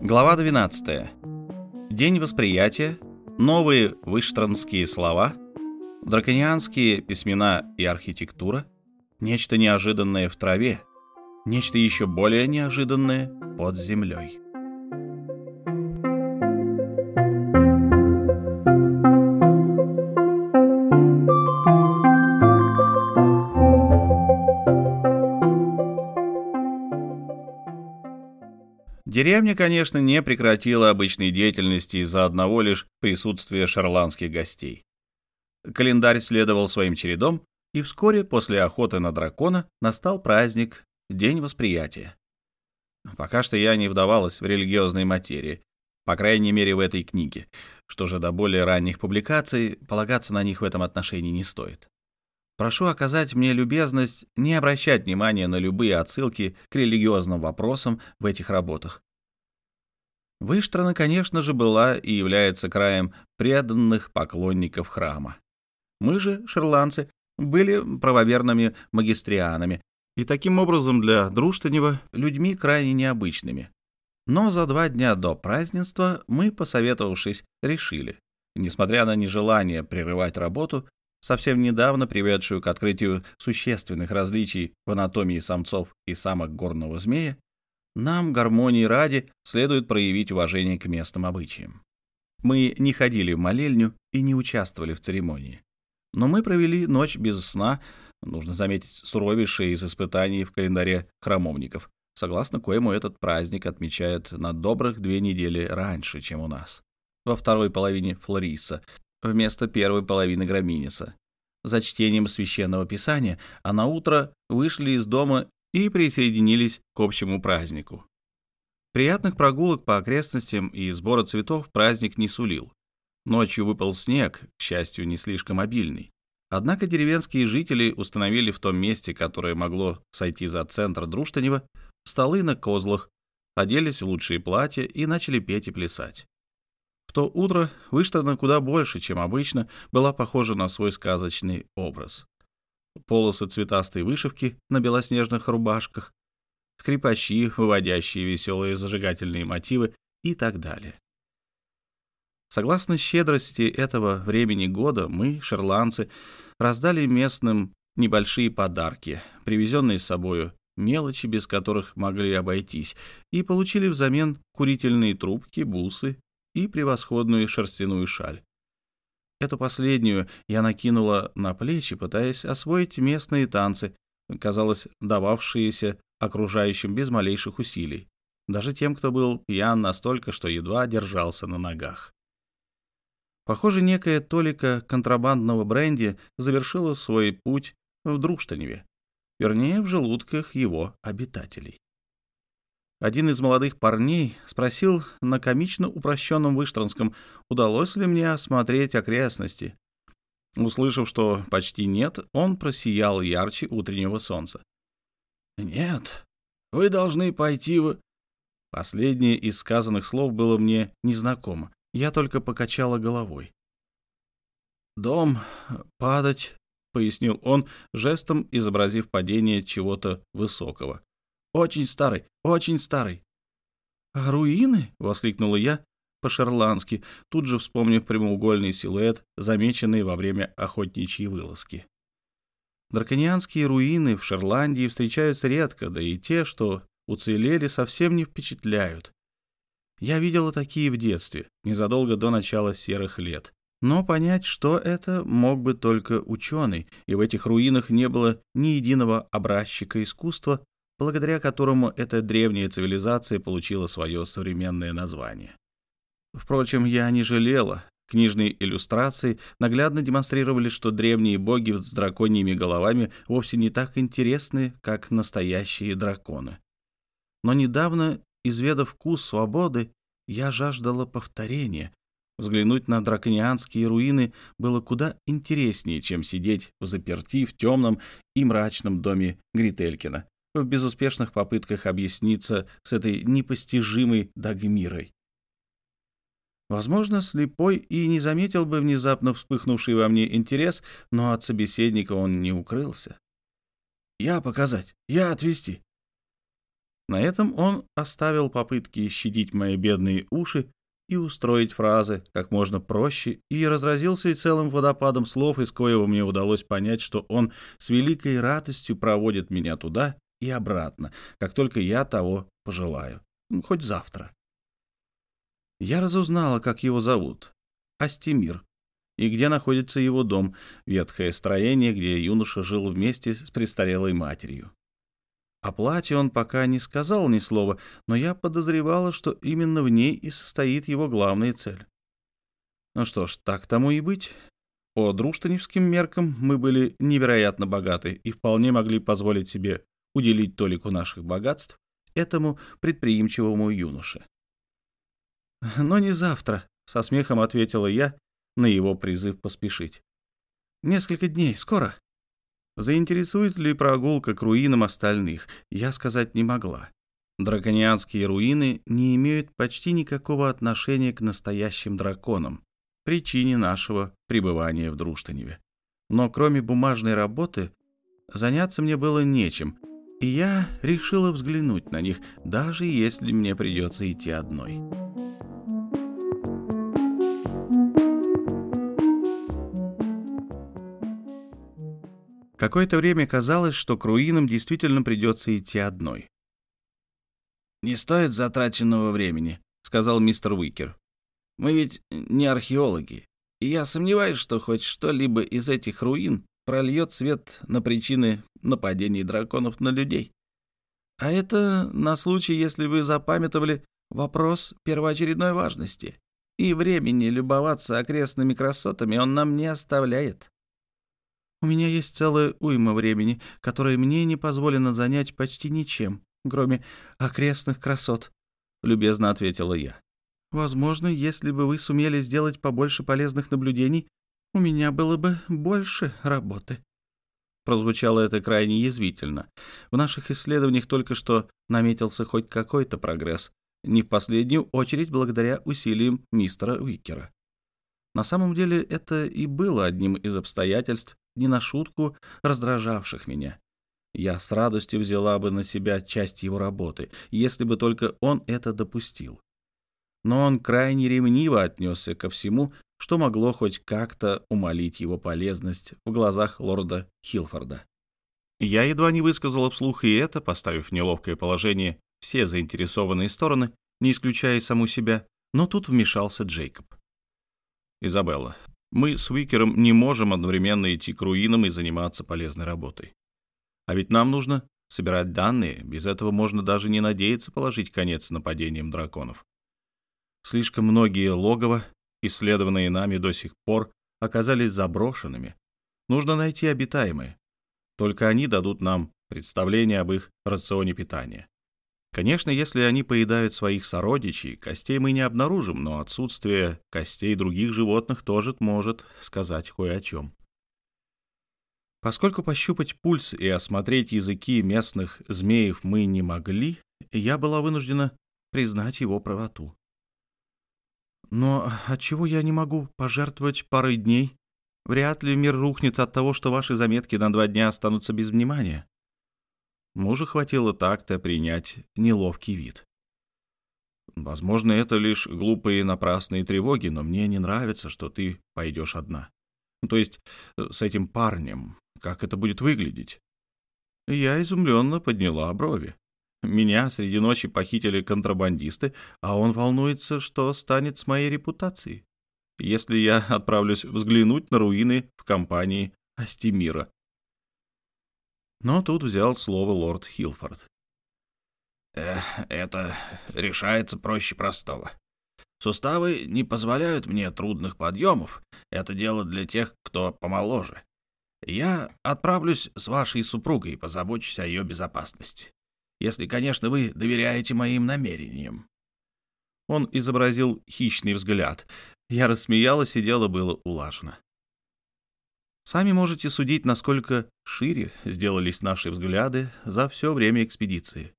Глава 12. День восприятия, новые выштранские слова, драконианские письмена и архитектура, нечто неожиданное в траве, нечто еще более неожиданное под землей. Деревня, конечно, не прекратила обычной деятельности из-за одного лишь присутствия шарландских гостей. Календарь следовал своим чередом, и вскоре после охоты на дракона настал праздник День восприятия. Пока что я не вдавалась в религиозные материи, по крайней мере в этой книге. Что же до более ранних публикаций, полагаться на них в этом отношении не стоит. Прошу оказать мне любезность не обращать внимания на любые отсылки к религиозным вопросам в этих работах. Выштрана, конечно же, была и является краем преданных поклонников храма. Мы же, шерландцы, были правоверными магистрианами и таким образом для Друштанева людьми крайне необычными. Но за два дня до празднества мы, посоветовавшись, решили, несмотря на нежелание прерывать работу, совсем недавно приведшую к открытию существенных различий в анатомии самцов и самок горного змея, нам, гармонии ради, следует проявить уважение к местным обычаям. Мы не ходили в молельню и не участвовали в церемонии. Но мы провели ночь без сна, нужно заметить, суровейшее из испытаний в календаре храмовников, согласно коему этот праздник отмечают на добрых две недели раньше, чем у нас, во второй половине Флориса, вместо первой половины Граминиса, за чтением священного писания, а на утро вышли из дома и присоединились к общему празднику. Приятных прогулок по окрестностям и сбора цветов праздник не сулил. Ночью выпал снег, к счастью, не слишком обильный. Однако деревенские жители установили в том месте, которое могло сойти за центр Друштанева, столы на козлах, оделись в лучшие платья и начали петь и плясать. В то утро Выштана куда больше, чем обычно, была похожа на свой сказочный образ полосы цветастой вышивки на белоснежных рубашках, скрипачи, выводящие веселые зажигательные мотивы и так далее. Согласно щедрости этого времени года, мы, шерландцы, раздали местным небольшие подарки, привезенные с собою мелочи, без которых могли обойтись, и получили взамен курительные трубки, бусы и превосходную шерстяную шаль. Эту последнюю я накинула на плечи, пытаясь освоить местные танцы, казалось, дававшиеся окружающим без малейших усилий, даже тем, кто был пьян настолько, что едва держался на ногах. Похоже, некая толика контрабандного бренди завершила свой путь в Друштаневе, вернее, в желудках его обитателей. Один из молодых парней спросил на комично упрощенном выштранском, удалось ли мне осмотреть окрестности. Услышав, что почти нет, он просиял ярче утреннего солнца. «Нет, вы должны пойти в...» Последнее из сказанных слов было мне незнакомо. Я только покачала головой. «Дом падать», — пояснил он, жестом изобразив падение чего-то высокого. Очень старый, очень старый. «А руины?» — воскликнула я по-шерландски, тут же вспомнив прямоугольный силуэт, замеченный во время охотничьей вылазки. Драконианские руины в Шерландии встречаются редко, да и те, что уцелели, совсем не впечатляют. Я видела такие в детстве, незадолго до начала серых лет. Но понять, что это, мог бы только ученый, и в этих руинах не было ни единого образчика искусства, благодаря которому эта древняя цивилизация получила свое современное название. Впрочем, я не жалела. Книжные иллюстрации наглядно демонстрировали, что древние боги с драконьими головами вовсе не так интересны, как настоящие драконы. Но недавно, изведав вкус свободы, я жаждала повторения. Взглянуть на драконианские руины было куда интереснее, чем сидеть в заперти в темном и мрачном доме Грителькина, в безуспешных попытках объясниться с этой непостижимой Дагмирой. Возможно, слепой и не заметил бы внезапно вспыхнувший во мне интерес, но от собеседника он не укрылся. Я показать, я отвести. На этом он оставил попытки щадить мои бедные уши и устроить фразы как можно проще, и разразился и целым водопадом слов, из коего мне удалось понять, что он с великой радостью проводит меня туда и обратно, как только я того пожелаю, ну, хоть завтра. Я разузнала, как его зовут. Астемир. И где находится его дом, ветхое строение, где юноша жил вместе с престарелой матерью. О плате он пока не сказал ни слова, но я подозревала, что именно в ней и состоит его главная цель. Ну что ж, так тому и быть. По друштаневским меркам мы были невероятно богаты и вполне могли позволить себе уделить толику наших богатств этому предприимчивому юноше. «Но не завтра», — со смехом ответила я на его призыв поспешить. «Несколько дней, скоро». Заинтересует ли прогулка к руинам остальных, я сказать не могла. Драконианские руины не имеют почти никакого отношения к настоящим драконам, причине нашего пребывания в Друштаневе. Но кроме бумажной работы заняться мне было нечем, и я решила взглянуть на них, даже если мне придется идти одной. Какое-то время казалось, что к руинам действительно придется идти одной. «Не стоит затраченного времени», — сказал мистер Уикер. «Мы ведь не археологи, и я сомневаюсь, что хоть что-либо из этих руин прольет свет на причины нападений драконов на людей. А это на случай, если вы запамятовали вопрос первоочередной важности, и времени любоваться окрестными красотами он нам не оставляет. У меня есть целая уйма времени, которое мне не позволено занять почти ничем, кроме окрестных красот», — любезно ответила я. «Возможно, если бы вы сумели сделать побольше полезных наблюдений, у меня было бы больше работы». Прозвучало это крайне язвительно. В наших исследованиях только что наметился хоть какой-то прогресс, не в последнюю очередь благодаря усилиям мистера Уикера. На самом деле это и было одним из обстоятельств, не на шутку раздражавших меня. Я с радостью взяла бы на себя часть его работы, если бы только он это допустил. Но он крайне ревниво отнесся ко всему, что могло хоть как-то умолить его полезность в глазах лорда Хилфорда. Я едва не высказала вслух и это, поставив в неловкое положение все заинтересованные стороны, не исключая саму себя, но тут вмешался Джейкоб. «Изабелла, мы с Уикером не можем одновременно идти к руинам и заниматься полезной работой. А ведь нам нужно собирать данные, без этого можно даже не надеяться положить конец нападениям драконов. Слишком многие логово, исследованные нами до сих пор, оказались заброшенными. Нужно найти обитаемые. Только они дадут нам представление об их рационе питания. Конечно, если они поедают своих сородичей, костей мы не обнаружим, но отсутствие костей других животных тоже может сказать кое о чем. Поскольку пощупать пульс и осмотреть языки местных змеев мы не могли, я была вынуждена признать его правоту. Но отчего я не могу пожертвовать парой дней? Вряд ли мир рухнет от того, что ваши заметки на два дня останутся без внимания. Мужа хватило так-то принять неловкий вид. Возможно, это лишь глупые напрасные тревоги, но мне не нравится, что ты пойдешь одна. То есть э, с этим парнем. Как это будет выглядеть? Я изумленно подняла брови. Меня среди ночи похитили контрабандисты, а он волнуется, что станет с моей репутацией, если я отправлюсь взглянуть на руины в компании Астемира. Но тут взял слово лорд Хилфорд. «Это решается проще простого. Суставы не позволяют мне трудных подъемов. Это дело для тех, кто помоложе. Я отправлюсь с вашей супругой и позабочусь о ее безопасности. Если, конечно, вы доверяете моим намерениям». Он изобразил хищный взгляд. Я рассмеялась, и дело было улажено. Сами можете судить, насколько шире сделались наши взгляды за все время экспедиции.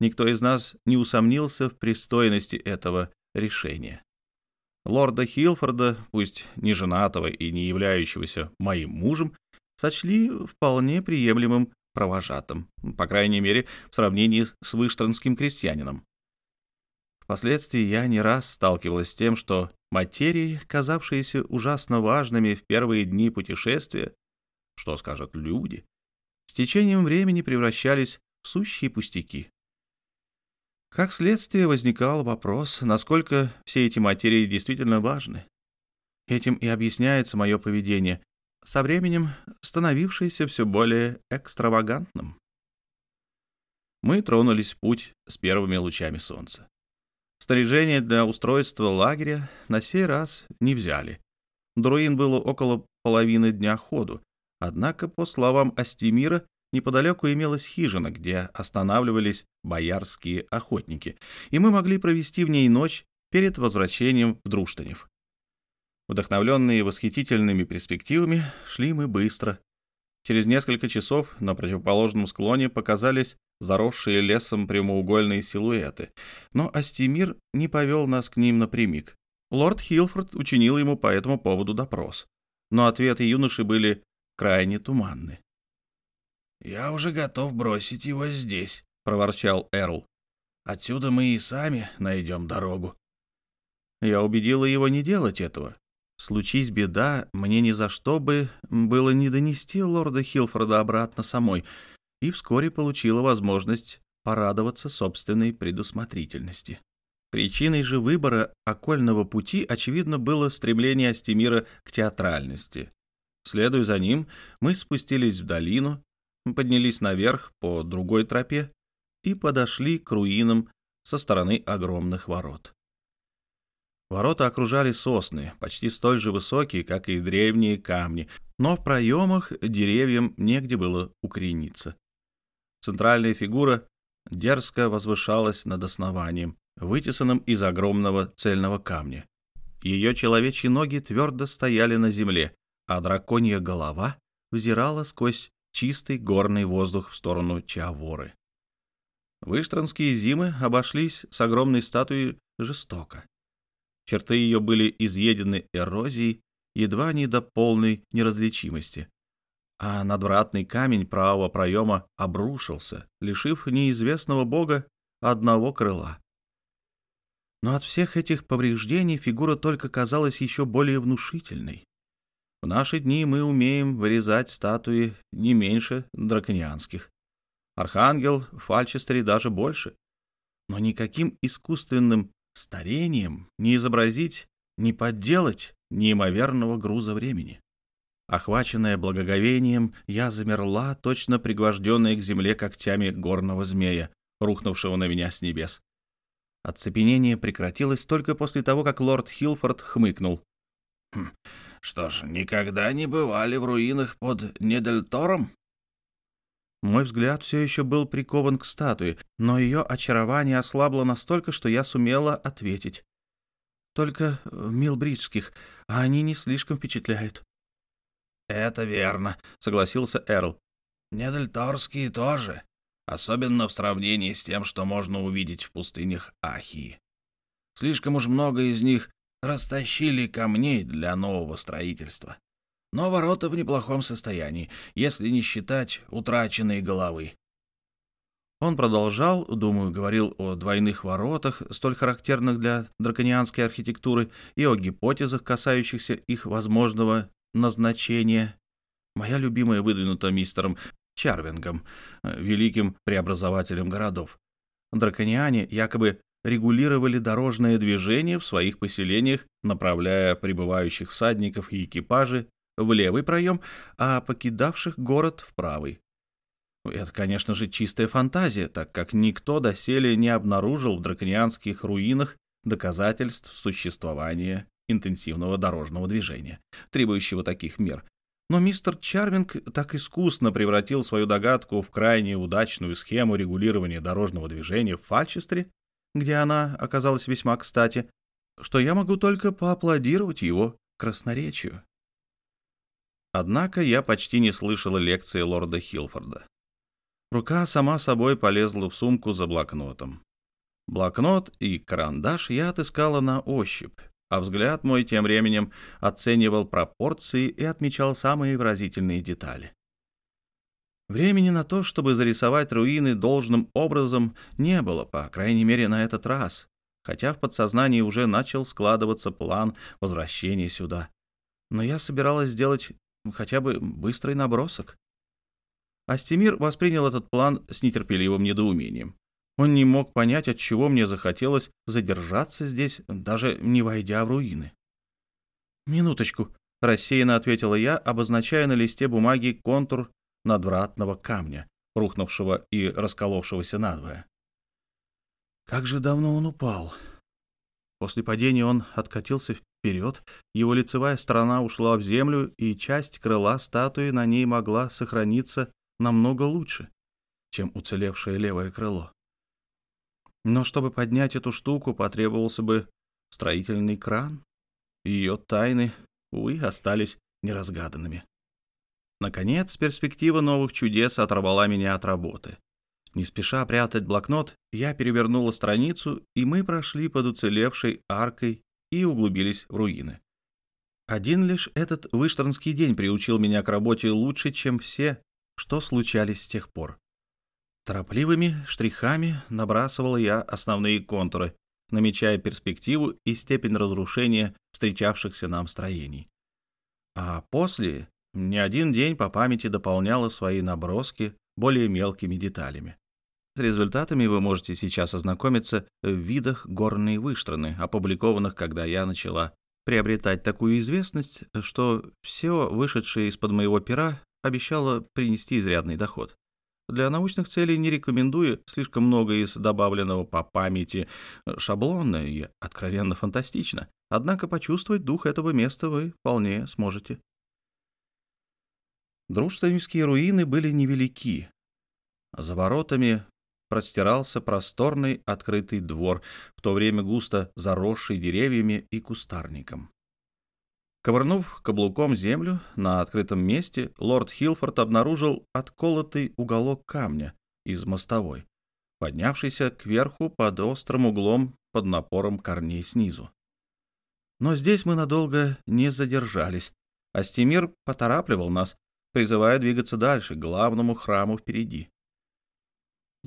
Никто из нас не усомнился в пристойности этого решения. Лорда Хилфорда, пусть не женатого и не являющегося моим мужем, сочли вполне приемлемым провожатым, по крайней мере, в сравнении с выштронским крестьянином. Впоследствии я не раз сталкивалась с тем, что материи, казавшиеся ужасно важными в первые дни путешествия, что скажут люди, с течением времени превращались в сущие пустяки. Как следствие возникал вопрос, насколько все эти материи действительно важны. Этим и объясняется мое поведение, со временем становившееся все более экстравагантным. Мы тронулись в путь с первыми лучами солнца. Снаряжение для устройства лагеря на сей раз не взяли. До руин было около половины дня ходу, однако, по словам Астемира, неподалеку имелась хижина, где останавливались боярские охотники, и мы могли провести в ней ночь перед возвращением в Друштанев. Вдохновленные восхитительными перспективами, шли мы быстро. Через несколько часов на противоположном склоне показались заросшие лесом прямоугольные силуэты, но Астемир не повел нас к ним напрямик. Лорд Хилфорд учинил ему по этому поводу допрос, но ответы юноши были крайне туманны. «Я уже готов бросить его здесь», — проворчал Эрл. «Отсюда мы и сами найдем дорогу». Я убедила его не делать этого. Случись беда, мне ни за что бы было не донести лорда Хилфорда обратно самой, и вскоре получила возможность порадоваться собственной предусмотрительности. Причиной же выбора окольного пути, очевидно, было стремление Астемира к театральности. Следуя за ним, мы спустились в долину, поднялись наверх по другой тропе и подошли к руинам со стороны огромных ворот. Ворота окружали сосны, почти столь же высокие, как и древние камни, но в проемах деревьям негде было укорениться. Центральная фигура дерзко возвышалась над основанием, вытесанным из огромного цельного камня. Ее человечьи ноги твердо стояли на земле, а драконья голова взирала сквозь чистый горный воздух в сторону Чаворы. Выштранские зимы обошлись с огромной статуей жестоко. Черты ее были изъедены эрозией, едва не до полной неразличимости. А надвратный камень правого проема обрушился, лишив неизвестного бога одного крыла. Но от всех этих повреждений фигура только казалась еще более внушительной. В наши дни мы умеем вырезать статуи не меньше драконианских. Архангел в Фальчестере даже больше. Но никаким искусственным старением не изобразить, не подделать неимоверного груза времени. Охваченная благоговением, я замерла, точно пригвожденная к земле когтями горного змея, рухнувшего на меня с небес. Оцепенение прекратилось только после того, как лорд Хилфорд хмыкнул. «Хм, «Что ж, никогда не бывали в руинах под Недельтором?» Мой взгляд все еще был прикован к статуе, но ее очарование ослабло настолько, что я сумела ответить. Только в Милбриджских, а они не слишком впечатляют. «Это верно», — согласился Эрл. «Недельторские тоже, особенно в сравнении с тем, что можно увидеть в пустынях Ахии. Слишком уж много из них растащили камней для нового строительства но ворота в неплохом состоянии, если не считать утраченные головы. Он продолжал, думаю, говорил о двойных воротах, столь характерных для драконианской архитектуры, и о гипотезах, касающихся их возможного назначения. Моя любимая выдвинута мистером Чарвингом, великим преобразователем городов. Дракониане якобы регулировали дорожное движение в своих поселениях, направляя прибывающих всадников и экипажи в левый проем, а покидавших город в правый. Это, конечно же, чистая фантазия, так как никто доселе не обнаружил в драконианских руинах доказательств существования интенсивного дорожного движения, требующего таких мер. Но мистер Чарвинг так искусно превратил свою догадку в крайне удачную схему регулирования дорожного движения в Фальчестре, где она оказалась весьма кстати, что я могу только поаплодировать его красноречию. Однако я почти не слышала лекции лорда Хилфорда. Рука сама собой полезла в сумку за блокнотом. Блокнот и карандаш я отыскала на ощупь, а взгляд мой тем временем оценивал пропорции и отмечал самые выразительные детали. Времени на то, чтобы зарисовать руины должным образом, не было, по крайней мере, на этот раз, хотя в подсознании уже начал складываться план возвращения сюда. Но я собиралась сделать хотя бы быстрый набросок. Астемир воспринял этот план с нетерпеливым недоумением. Он не мог понять, от чего мне захотелось задержаться здесь, даже не войдя в руины. «Минуточку», — рассеянно ответила я, обозначая на листе бумаги контур надвратного камня, рухнувшего и расколовшегося надвое. Как же давно он упал. После падения он откатился вперед, его лицевая сторона ушла в землю, и часть крыла статуи на ней могла сохраниться намного лучше, чем уцелевшее левое крыло. Но чтобы поднять эту штуку, потребовался бы строительный кран. Ее тайны, увы, остались неразгаданными. Наконец, перспектива новых чудес оторвала меня от работы. Не спеша прятать блокнот, я перевернула страницу, и мы прошли под уцелевшей аркой и углубились в руины. Один лишь этот выштернский день приучил меня к работе лучше, чем все, что случались с тех пор. Торопливыми штрихами набрасывал я основные контуры, намечая перспективу и степень разрушения встречавшихся нам строений. А после не один день по памяти дополняла свои наброски более мелкими деталями. С результатами вы можете сейчас ознакомиться в видах горной выштраны, опубликованных, когда я начала приобретать такую известность, что все вышедшее из-под моего пера обещало принести изрядный доход. Для научных целей не рекомендую слишком много из добавленного по памяти. Шаблонно и откровенно фантастично. Однако почувствовать дух этого места вы вполне сможете. Дружественские руины были невелики. За воротами простирался просторный открытый двор, в то время густо заросший деревьями и кустарником. Ковырнув каблуком землю на открытом месте, лорд Хилфорд обнаружил отколотый уголок камня из мостовой, поднявшийся кверху под острым углом под напором корней снизу. Но здесь мы надолго не задержались. Астемир поторапливал нас, призывая двигаться дальше, к главному храму впереди.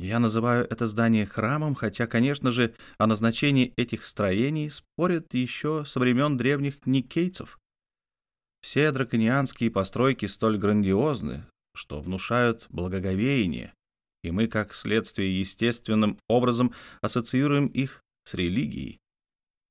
Я называю это здание храмом, хотя, конечно же, о назначении этих строений спорят еще со времен древних никейцев. Все драконианские постройки столь грандиозны, что внушают благоговение, и мы, как следствие, естественным образом ассоциируем их с религией.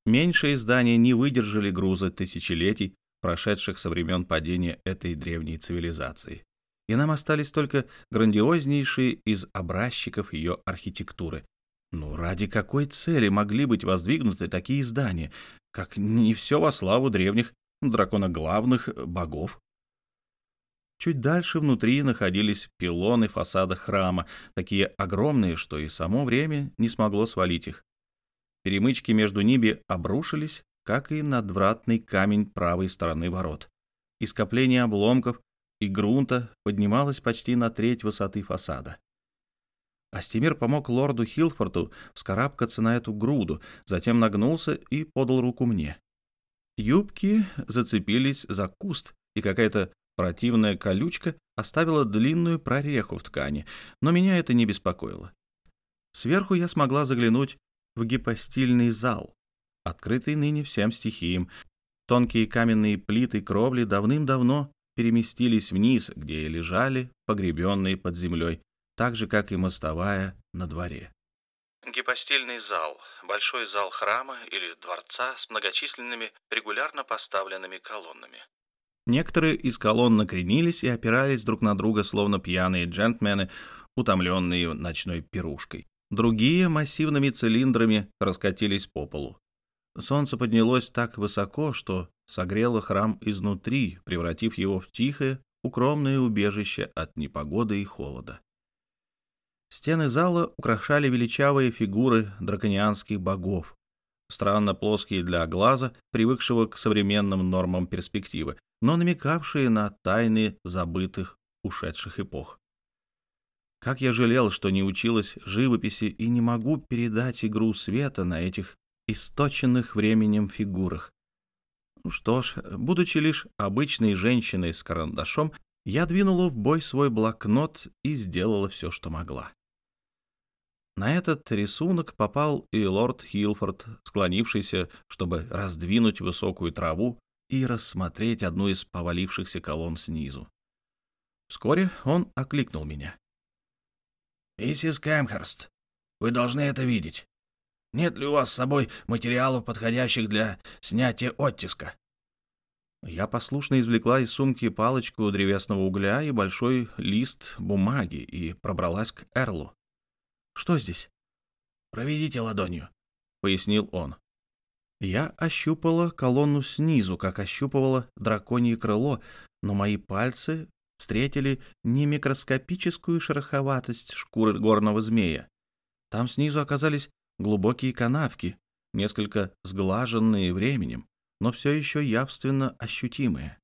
Меньшие здания не выдержали груза тысячелетий, прошедших со времен падения этой древней цивилизации. И нам остались только грандиознейшие из образчиков ее архитектуры. Ну, ради какой цели могли быть воздвигнуты такие здания, как не все во славу древних драконоглавных богов. Чуть дальше внутри находились пилоны фасада храма, такие огромные, что и само время не смогло свалить их. Перемычки между ними обрушились, как и надвратный камень правой стороны ворот. И скопление обломков и грунта поднималось почти на треть высоты фасада. Астемир помог лорду Хилфорту вскарабкаться на эту груду, затем нагнулся и подал руку мне. Юбки зацепились за куст, и какая-то противная колючка оставила длинную прореху в ткани, но меня это не беспокоило. Сверху я смогла заглянуть в гипостильный зал, открытый ныне всем стихиям. Тонкие каменные плиты кровли давным-давно переместились вниз, где и лежали, погребенные под землей, так же, как и мостовая на дворе. Гипостильный зал – большой зал храма или дворца с многочисленными регулярно поставленными колоннами. Некоторые из колонн накренились и опирались друг на друга, словно пьяные джентльмены, утомленные ночной пирушкой. Другие массивными цилиндрами раскатились по полу. Солнце поднялось так высоко, что согрело храм изнутри, превратив его в тихое, укромное убежище от непогоды и холода. Стены зала украшали величавые фигуры драконианских богов, странно плоские для глаза, привыкшего к современным нормам перспективы, но намекавшие на тайны забытых ушедших эпох. Как я жалел, что не училась живописи и не могу передать игру света на этих источенных временем фигурах. Ну что ж, будучи лишь обычной женщиной с карандашом, Я двинула в бой свой блокнот и сделала все, что могла. На этот рисунок попал и лорд Хилфорд, склонившийся, чтобы раздвинуть высокую траву и рассмотреть одну из повалившихся колонн снизу. Вскоре он окликнул меня. «Миссис Кэмхерст, вы должны это видеть. Нет ли у вас с собой материалов, подходящих для снятия оттиска?» Я послушно извлекла из сумки палочку древесного угля и большой лист бумаги и пробралась к Эрлу. «Что здесь?» «Проведите ладонью», — пояснил он. Я ощупала колонну снизу, как ощупывала драконье крыло, но мои пальцы встретили не микроскопическую шероховатость шкуры горного змея. Там снизу оказались глубокие канавки, несколько сглаженные временем, но все еще явственно ощутимые.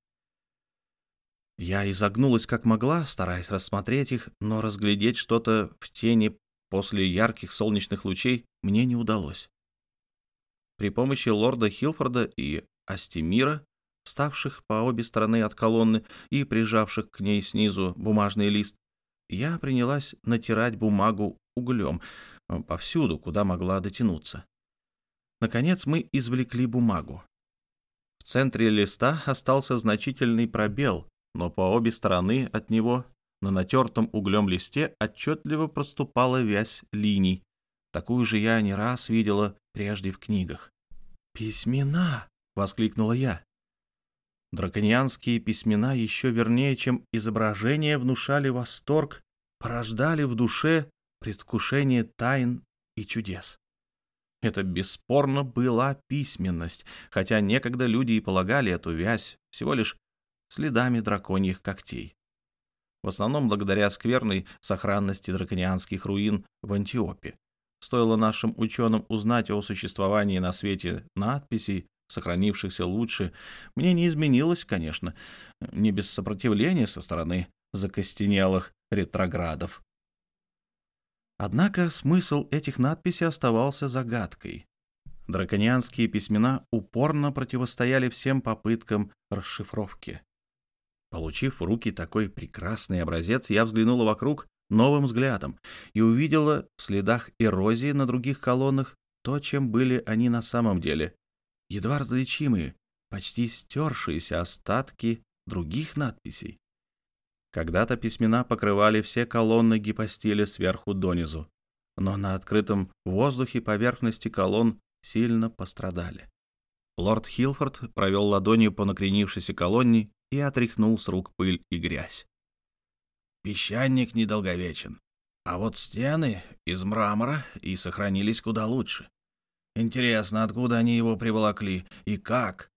Я изогнулась как могла, стараясь рассмотреть их, но разглядеть что-то в тени после ярких солнечных лучей мне не удалось. При помощи лорда Хилфорда и Астемира, вставших по обе стороны от колонны и прижавших к ней снизу бумажный лист, я принялась натирать бумагу углем повсюду, куда могла дотянуться. Наконец мы извлекли бумагу. В центре листа остался значительный пробел, но по обе стороны от него на натертом углем листе отчетливо проступала вязь линий. Такую же я не раз видела прежде в книгах. «Письмена!» — воскликнула я. Драконианские письмена еще вернее, чем изображения, внушали восторг, порождали в душе предвкушение тайн и чудес. Это бесспорно была письменность, хотя некогда люди и полагали эту вязь всего лишь следами драконьих когтей в основном благодаря скверной сохранности драконианских руин в Антиопе. Стоило нашим ученым узнать о существовании на свете надписей, сохранившихся лучше, мне не изменилось, конечно, не без сопротивления со стороны закостенелых ретроградов. Однако смысл этих надписей оставался загадкой. Драконианские письмена упорно противостояли всем попыткам расшифровки. Получив в руки такой прекрасный образец, я взглянула вокруг новым взглядом и увидела в следах эрозии на других колоннах то, чем были они на самом деле. Едва различимые, почти стершиеся остатки других надписей. Когда-то письмена покрывали все колонны гипостиля сверху донизу, но на открытом воздухе поверхности колонн сильно пострадали. Лорд Хилфорд провел ладонью по накренившейся колонне и отряхнул с рук пыль и грязь. Песчаник недолговечен, а вот стены из мрамора и сохранились куда лучше. Интересно, откуда они его приволокли и как?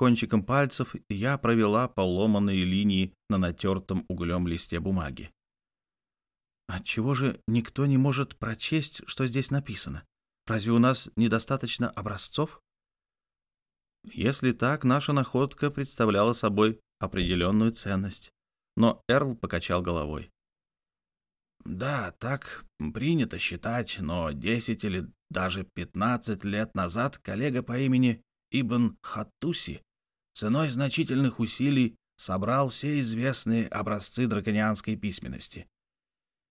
Кончиком пальцев я провела поломанные линии на натертом углем листе бумаги. Отчего же никто не может прочесть, что здесь написано? Разве у нас недостаточно образцов? Если так, наша находка представляла собой определенную ценность. Но Эрл покачал головой. «Да, так принято считать, но 10 или даже 15 лет назад коллега по имени Ибн Хаттуси ценой значительных усилий собрал все известные образцы драконианской письменности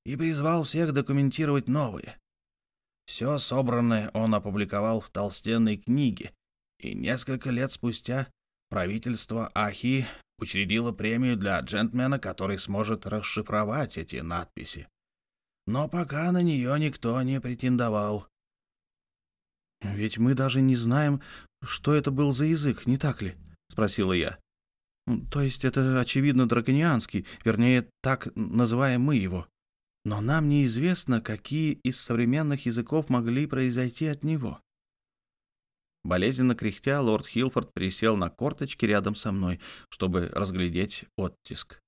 и призвал всех документировать новые. Все собранное он опубликовал в толстенной книге, и несколько лет спустя правительство Ахи учредило премию для джентльмена, который сможет расшифровать эти надписи. Но пока на нее никто не претендовал. «Ведь мы даже не знаем, что это был за язык, не так ли?» — спросила я. «То есть это, очевидно, драконианский, вернее, так называем мы его. Но нам неизвестно, какие из современных языков могли произойти от него». Болезненно кряхтя, лорд Хилфорд присел на корточки рядом со мной, чтобы разглядеть оттиск.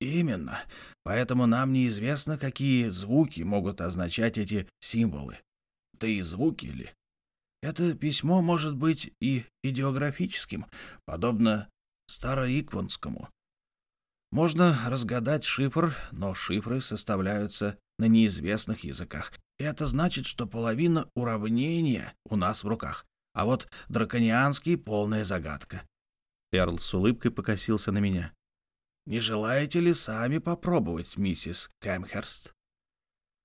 «Именно. Поэтому нам неизвестно, какие звуки могут означать эти символы. Да и звуки ли? Это письмо может быть и идеографическим, подобно староикванскому. Можно разгадать шифр, но шифры составляются на неизвестных языках. И это значит, что половина уравнения у нас в руках, а вот драконианский — полная загадка. Эрл с улыбкой покосился на меня. Не желаете ли сами попробовать, миссис Кэмхерст?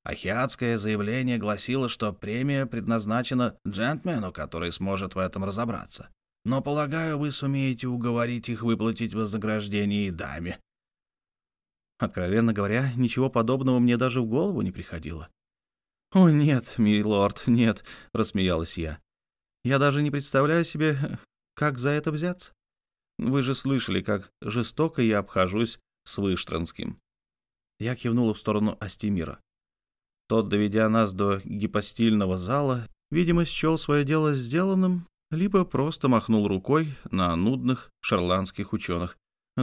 Ахиатское заявление гласило, что премия предназначена джентльмену, который сможет в этом разобраться. Но, полагаю, вы сумеете уговорить их выплатить вознаграждение и даме. Откровенно говоря, ничего подобного мне даже в голову не приходило. «О, нет, милорд, нет», — рассмеялась я. «Я даже не представляю себе, как за это взяться. Вы же слышали, как жестоко я обхожусь с Выштранским». Я кивнула в сторону Астемира. Тот, доведя нас до гипостильного зала, видимо, счел свое дело сделанным, либо просто махнул рукой на нудных шарландских ученых,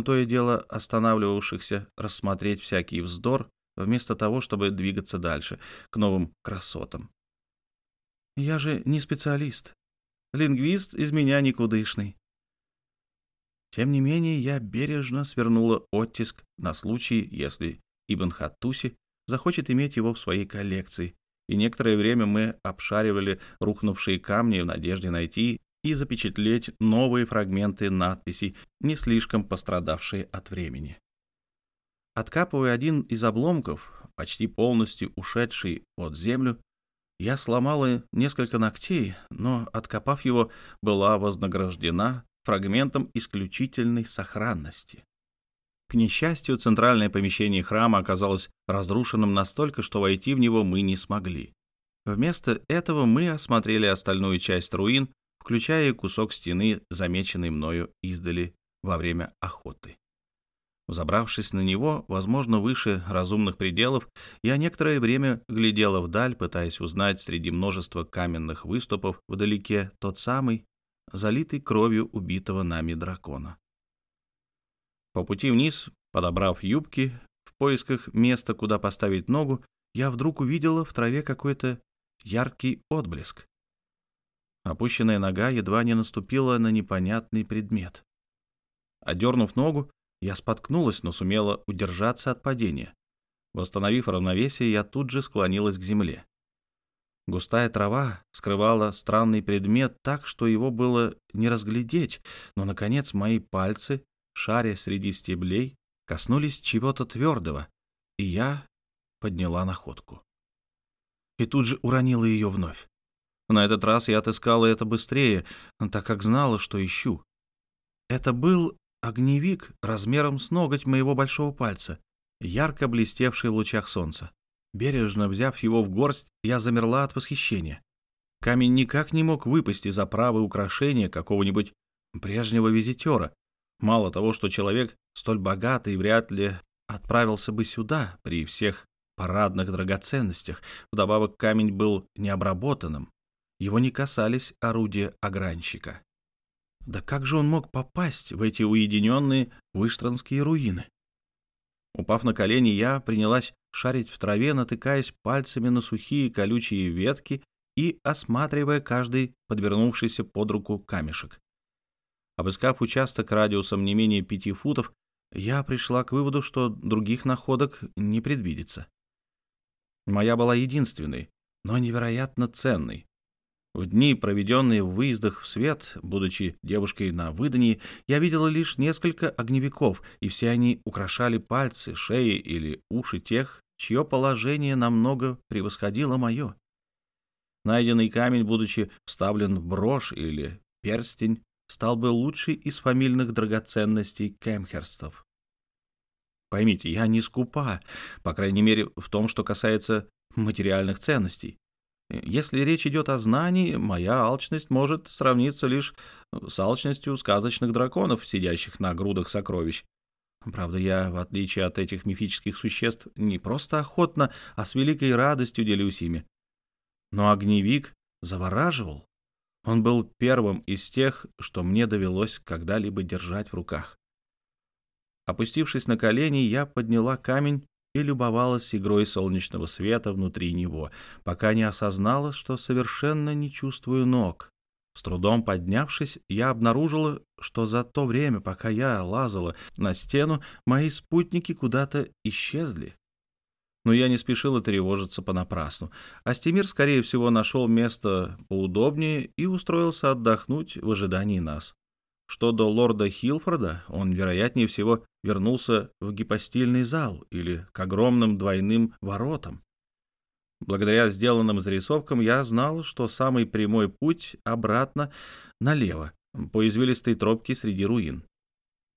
то и дело останавливавшихся рассмотреть всякий вздор, вместо того, чтобы двигаться дальше, к новым красотам. Я же не специалист. Лингвист из меня никудышный. Тем не менее, я бережно свернула оттиск на случай, если Ибн Хаттуси захочет иметь его в своей коллекции, и некоторое время мы обшаривали рухнувшие камни в надежде найти и запечатлеть новые фрагменты надписей, не слишком пострадавшие от времени. Откапывая один из обломков, почти полностью ушедший под землю, я сломала несколько ногтей, но, откопав его, была вознаграждена фрагментом исключительной сохранности. К несчастью, центральное помещение храма оказалось разрушенным настолько, что войти в него мы не смогли. Вместо этого мы осмотрели остальную часть руин, включая кусок стены, замеченный мною издали во время охоты. Забравшись на него, возможно, выше разумных пределов, я некоторое время глядела вдаль, пытаясь узнать среди множества каменных выступов вдалеке тот самый, залитый кровью убитого нами дракона. По пути вниз, подобрав юбки, в поисках места, куда поставить ногу, я вдруг увидела в траве какой-то яркий отблеск. Опущенная нога едва не наступила на непонятный предмет. Одернув ногу, я споткнулась, но сумела удержаться от падения. Восстановив равновесие, я тут же склонилась к земле. Густая трава скрывала странный предмет так, что его было не разглядеть, но, наконец, мои пальцы шаря среди стеблей, коснулись чего-то твердого, и я подняла находку. И тут же уронила ее вновь. На этот раз я отыскала это быстрее, так как знала, что ищу. Это был огневик размером с ноготь моего большого пальца, ярко блестевший в лучах солнца. Бережно взяв его в горсть, я замерла от восхищения. Камень никак не мог выпасть из оправы украшения какого-нибудь прежнего визитера, Мало того, что человек столь богатый вряд ли отправился бы сюда при всех парадных драгоценностях, вдобавок камень был необработанным, его не касались орудия огранщика. Да как же он мог попасть в эти уединенные выштранские руины? Упав на колени, я принялась шарить в траве, натыкаясь пальцами на сухие колючие ветки и осматривая каждый подвернувшийся под руку камешек. Обыскав участок радиусом не менее пяти футов, я пришла к выводу, что других находок не предвидится. Моя была единственной, но невероятно ценной. В дни, проведенные в выездах в свет, будучи девушкой на выдании, я видела лишь несколько огневиков, и все они украшали пальцы, шеи или уши тех, чье положение намного превосходило мое. Найденный камень, будучи вставлен в брошь или перстень, стал бы лучший из фамильных драгоценностей Кемхерстов. Поймите, я не скупа, по крайней мере, в том, что касается материальных ценностей. Если речь идет о знании, моя алчность может сравниться лишь с алчностью сказочных драконов, сидящих на грудах сокровищ. Правда, я, в отличие от этих мифических существ, не просто охотно, а с великой радостью делюсь ими. Но огневик завораживал. Он был первым из тех, что мне довелось когда-либо держать в руках. Опустившись на колени, я подняла камень и любовалась игрой солнечного света внутри него, пока не осознала, что совершенно не чувствую ног. С трудом поднявшись, я обнаружила, что за то время, пока я лазала на стену, мои спутники куда-то исчезли но я не спешила тревожиться понапрасну. Астемир, скорее всего, нашел место поудобнее и устроился отдохнуть в ожидании нас. Что до лорда Хилфорда, он, вероятнее всего, вернулся в гипостильный зал или к огромным двойным воротам. Благодаря сделанным зарисовкам я знал, что самый прямой путь обратно налево, по извилистой тропке среди руин.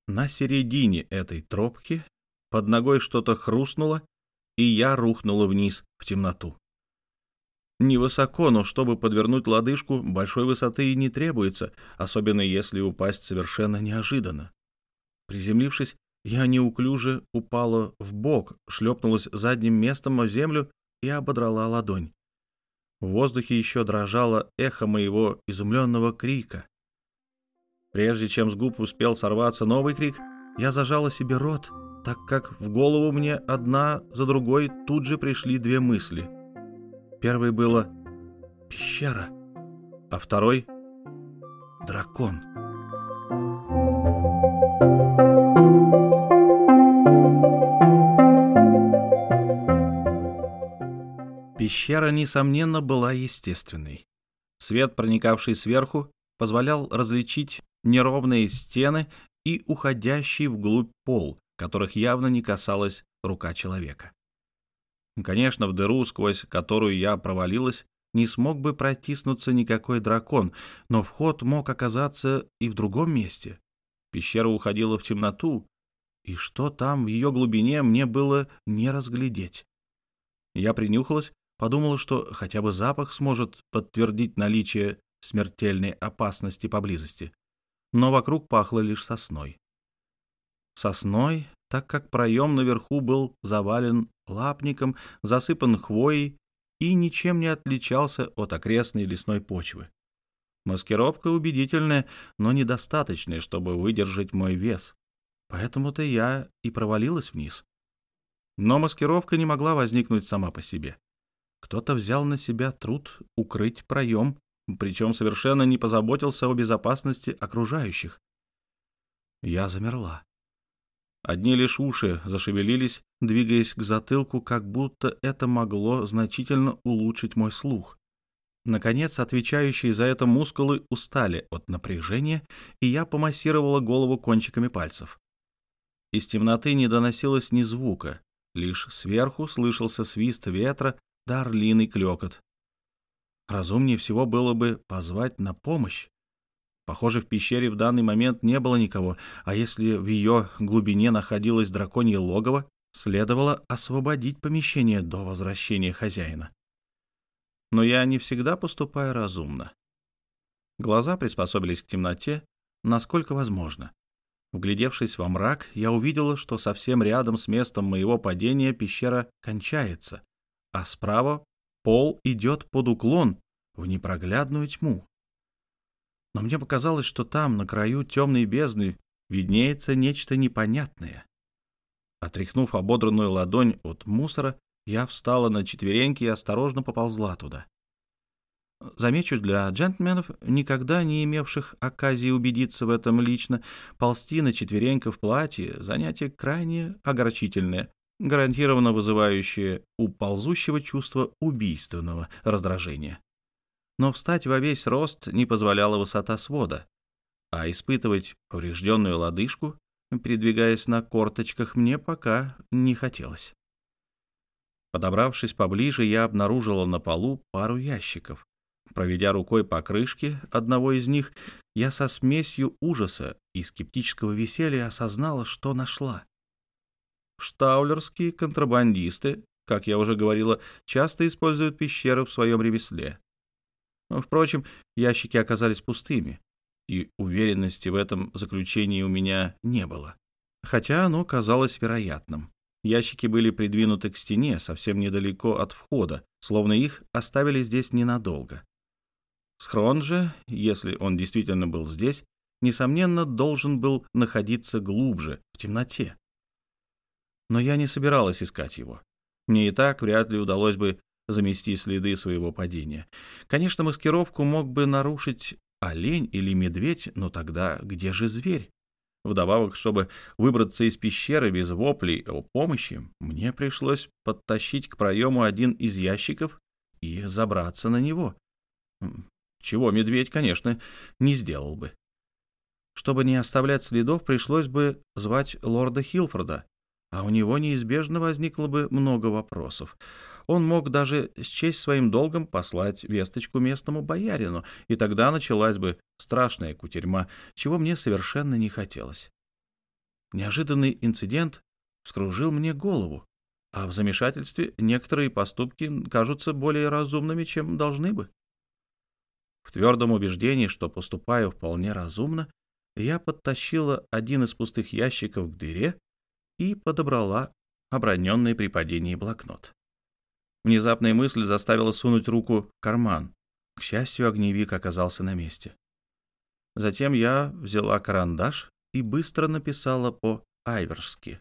На середине этой тропки под ногой что-то хрустнуло, и я рухнула вниз в темноту. Невысоко, но чтобы подвернуть лодыжку, большой высоты и не требуется, особенно если упасть совершенно неожиданно. Приземлившись, я неуклюже упала в бок, шлепнулась задним местом о землю и ободрала ладонь. В воздухе еще дрожало эхо моего изумленного крика. Прежде чем с губ успел сорваться новый крик, я зажала себе рот, так как в голову мне одна за другой тут же пришли две мысли. Первой было «пещера», а второй — «дракон». Пещера, несомненно, была естественной. Свет, проникавший сверху, позволял различить неровные стены и уходящий вглубь пол, которых явно не касалась рука человека. Конечно, в дыру, сквозь которую я провалилась, не смог бы протиснуться никакой дракон, но вход мог оказаться и в другом месте. Пещера уходила в темноту, и что там в ее глубине мне было не разглядеть. Я принюхалась, подумала, что хотя бы запах сможет подтвердить наличие смертельной опасности поблизости, но вокруг пахло лишь сосной. Сосной, так как проем наверху был завален лапником, засыпан хвоей и ничем не отличался от окрестной лесной почвы. Маскировка убедительная, но недостаточная, чтобы выдержать мой вес. Поэтому-то я и провалилась вниз. Но маскировка не могла возникнуть сама по себе. Кто-то взял на себя труд укрыть проем, причем совершенно не позаботился о безопасности окружающих. Я замерла. Одни лишь уши зашевелились, двигаясь к затылку, как будто это могло значительно улучшить мой слух. Наконец, отвечающие за это мускулы устали от напряжения, и я помассировала голову кончиками пальцев. Из темноты не доносилось ни звука, лишь сверху слышался свист ветра да орлиный клекот. Разумнее всего было бы позвать на помощь. Похоже, в пещере в данный момент не было никого, а если в ее глубине находилось драконье логово, следовало освободить помещение до возвращения хозяина. Но я не всегда поступаю разумно. Глаза приспособились к темноте, насколько возможно. Вглядевшись во мрак, я увидела, что совсем рядом с местом моего падения пещера кончается, а справа пол идет под уклон в непроглядную тьму но мне показалось, что там, на краю темной бездны, виднеется нечто непонятное. Отряхнув ободранную ладонь от мусора, я встала на четвереньки и осторожно поползла туда. Замечу для джентльменов, никогда не имевших оказии убедиться в этом лично, ползти на четвереньках в платье — занятие крайне огорчительное, гарантированно вызывающее у ползущего чувство убийственного раздражения но встать во весь рост не позволяла высота свода, а испытывать поврежденную лодыжку, передвигаясь на корточках, мне пока не хотелось. Подобравшись поближе, я обнаружила на полу пару ящиков. Проведя рукой по крышке одного из них, я со смесью ужаса и скептического веселья осознала, что нашла. Штаулерские контрабандисты, как я уже говорила, часто используют пещеры в своем ремесле. Впрочем, ящики оказались пустыми, и уверенности в этом заключении у меня не было. Хотя оно казалось вероятным. Ящики были придвинуты к стене совсем недалеко от входа, словно их оставили здесь ненадолго. Схрон же, если он действительно был здесь, несомненно, должен был находиться глубже, в темноте. Но я не собиралась искать его. Мне и так вряд ли удалось бы замести следы своего падения. Конечно, маскировку мог бы нарушить олень или медведь, но тогда где же зверь? Вдобавок, чтобы выбраться из пещеры без воплей о помощи, мне пришлось подтащить к проему один из ящиков и забраться на него. Чего медведь, конечно, не сделал бы. Чтобы не оставлять следов, пришлось бы звать лорда Хилфорда, а у него неизбежно возникло бы много вопросов. Он мог даже счесть своим долгом послать весточку местному боярину, и тогда началась бы страшная кутерьма, чего мне совершенно не хотелось. Неожиданный инцидент вскружил мне голову, а в замешательстве некоторые поступки кажутся более разумными, чем должны бы. В твердом убеждении, что поступаю вполне разумно, я подтащила один из пустых ящиков к дыре и подобрала оброненный при падении блокнот. Внезапная мысль заставила сунуть руку в карман. К счастью, огневик оказался на месте. Затем я взяла карандаш и быстро написала по-айверски.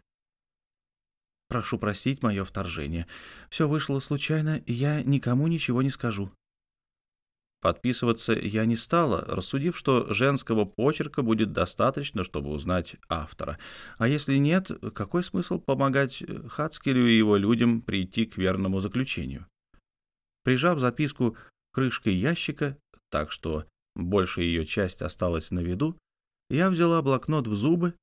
«Прошу простить мое вторжение. Все вышло случайно, и я никому ничего не скажу. Подписываться я не стала, рассудив, что женского почерка будет достаточно, чтобы узнать автора. А если нет, какой смысл помогать Хацкелю и его людям прийти к верному заключению? Прижав записку крышкой ящика, так что большая ее часть осталась на виду, я взяла блокнот в зубы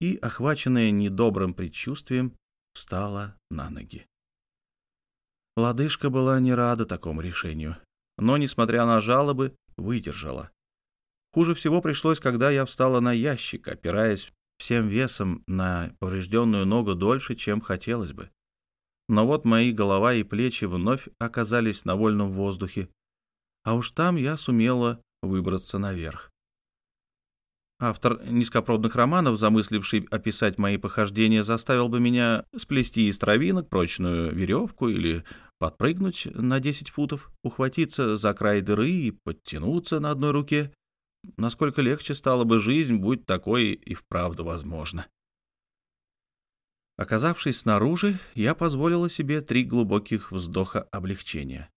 и, охваченная недобрым предчувствием, встала на ноги. Лодыжка была не рада такому решению но, несмотря на жалобы, выдержала. Хуже всего пришлось, когда я встала на ящик, опираясь всем весом на поврежденную ногу дольше, чем хотелось бы. Но вот мои голова и плечи вновь оказались на вольном воздухе, а уж там я сумела выбраться наверх. Автор низкопробных романов, замысливший описать мои похождения, заставил бы меня сплести из травинок прочную веревку или подпрыгнуть на 10 футов, ухватиться за край дыры и подтянуться на одной руке. Насколько легче стала бы жизнь, будь такой и вправду возможно. Оказавшись снаружи, я позволила себе три глубоких вздоха облегчения.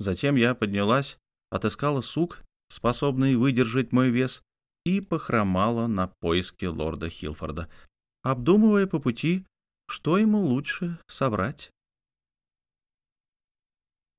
Затем я поднялась, отыскала сук, способный выдержать мой вес, и похромала на поиски лорда Хилфорда, обдумывая по пути, что ему лучше соврать.